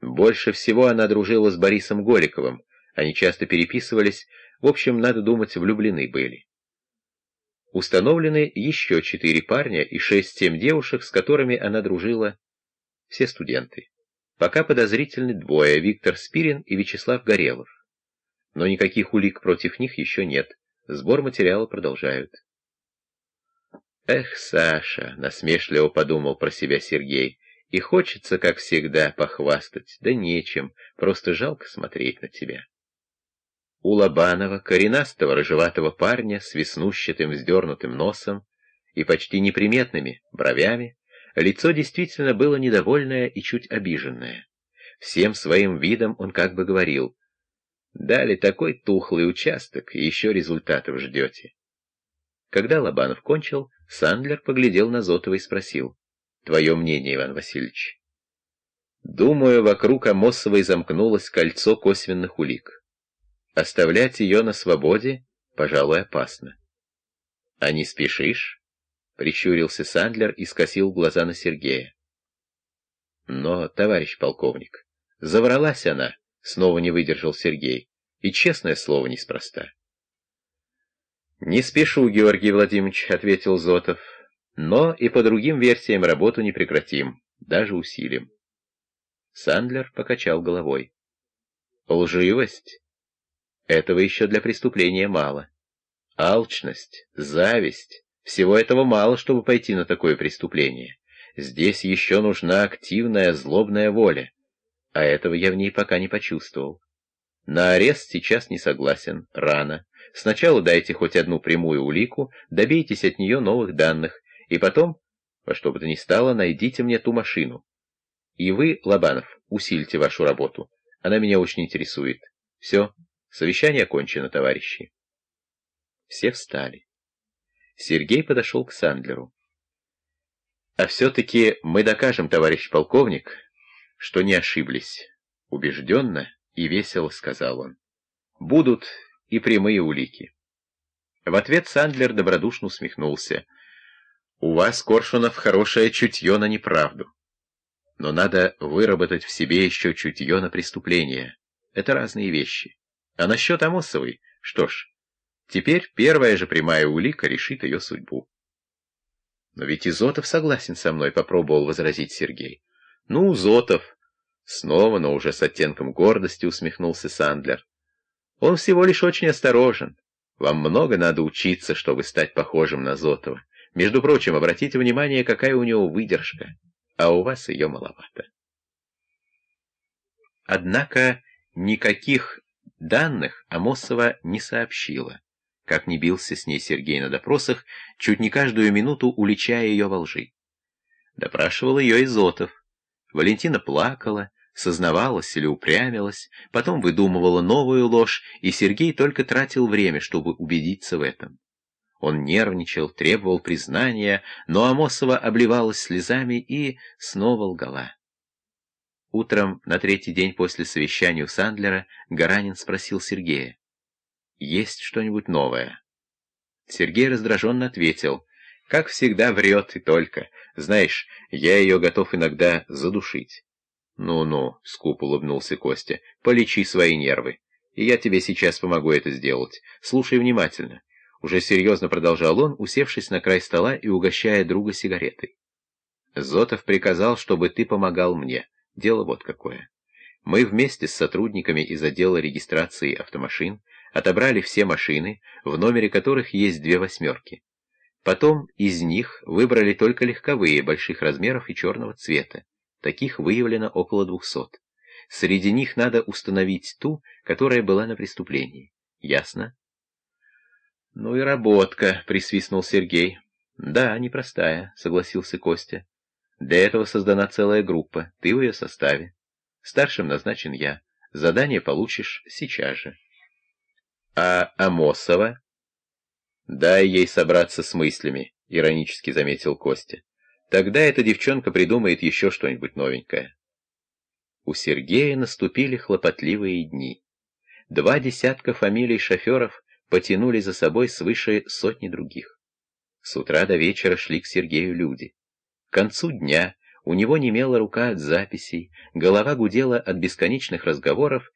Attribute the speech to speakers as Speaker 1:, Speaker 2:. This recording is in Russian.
Speaker 1: Больше всего она дружила с Борисом Голиковым, они часто переписывались, в общем, надо думать, влюблены были. Установлены еще четыре парня и шесть-семь девушек, с которыми она дружила, все студенты. Пока подозрительны двое, Виктор Спирин и Вячеслав Горелов. Но никаких улик против них еще нет, сбор материала продолжают. «Эх, Саша!» — насмешливо подумал про себя Сергей. «И хочется, как всегда, похвастать, да нечем, просто жалко смотреть на тебя». У Лобанова, коренастого рыжеватого парня с веснущатым вздернутым носом и почти неприметными бровями, лицо действительно было недовольное и чуть обиженное. Всем своим видом он как бы говорил, «Дали такой тухлый участок, и еще результатов ждете». Когда Лобанов кончил, Сандлер поглядел на Зотова и спросил, «Твое мнение, Иван Васильевич?» «Думаю, вокруг Амосовой замкнулось кольцо косвенных улик. Оставлять ее на свободе, пожалуй, опасно. — А не спешишь? — прищурился Сандлер и скосил глаза на Сергея. — Но, товарищ полковник, завралась она, — снова не выдержал Сергей, и честное слово неспроста. — Не спешу, Георгий Владимирович, — ответил Зотов, — но и по другим версиям работу не прекратим, даже усилим. Сандлер покачал головой. — Лживость этого еще для преступления мало. Алчность, зависть — всего этого мало, чтобы пойти на такое преступление. Здесь еще нужна активная, злобная воля, а этого я в ней пока не почувствовал. На арест сейчас не согласен, рано. Сначала дайте хоть одну прямую улику, добейтесь от нее новых данных, и потом, во что бы то ни стало, найдите мне ту машину. И вы, Лобанов, усильте вашу работу. Она меня очень интересует. Все. Совещание окончено, товарищи. Все встали. Сергей подошел к Сандлеру. «А все-таки мы докажем, товарищ полковник, что не ошиблись», — убежденно и весело сказал он. «Будут и прямые улики». В ответ Сандлер добродушно усмехнулся. «У вас, Коршунов, хорошее чутье на неправду. Но надо выработать в себе еще чутье на преступление. Это разные вещи. А насчет Амосовой, что ж, теперь первая же прямая улика решит ее судьбу. Но ведь Изотов согласен со мной, попробовал возразить Сергей. Ну, Зотов. Снова, но уже с оттенком гордости усмехнулся Сандлер. Он всего лишь очень осторожен. Вам много надо учиться, чтобы стать похожим на Зотова. Между прочим, обратите внимание, какая у него выдержка, а у вас ее маловато. Однако никаких Данных Амосова не сообщила. Как не бился с ней Сергей на допросах, чуть не каждую минуту уличая ее во лжи. Допрашивал ее Изотов. Валентина плакала, сознавалась или упрямилась, потом выдумывала новую ложь, и Сергей только тратил время, чтобы убедиться в этом. Он нервничал, требовал признания, но Амосова обливалась слезами и снова лгала. Утром, на третий день после совещания у Сандлера, Гаранин спросил Сергея. «Есть что-нибудь новое?» Сергей раздраженно ответил. «Как всегда врет и только. Знаешь, я ее готов иногда задушить». «Ну-ну», — скуп улыбнулся Костя, — «полечи свои нервы. И я тебе сейчас помогу это сделать. Слушай внимательно». Уже серьезно продолжал он, усевшись на край стола и угощая друга сигаретой. «Зотов приказал, чтобы ты помогал мне. Дело вот какое. Мы вместе с сотрудниками из отдела регистрации автомашин отобрали все машины, в номере которых есть две восьмерки. Потом из них выбрали только легковые, больших размеров и черного цвета. Таких выявлено около двухсот. Среди них надо установить ту, которая была на преступлении. Ясно? «Ну и работка», — присвистнул Сергей. «Да, непростая», — согласился Костя. Для этого создана целая группа, ты в ее составе. Старшим назначен я. Задание получишь сейчас же. А Амосова? Дай ей собраться с мыслями, иронически заметил Костя. Тогда эта девчонка придумает еще что-нибудь новенькое. У Сергея наступили хлопотливые дни. Два десятка фамилий шоферов потянули за собой свыше сотни других. С утра до вечера шли к Сергею люди. К концу дня У него немела рука от записей, голова гудела от бесконечных разговоров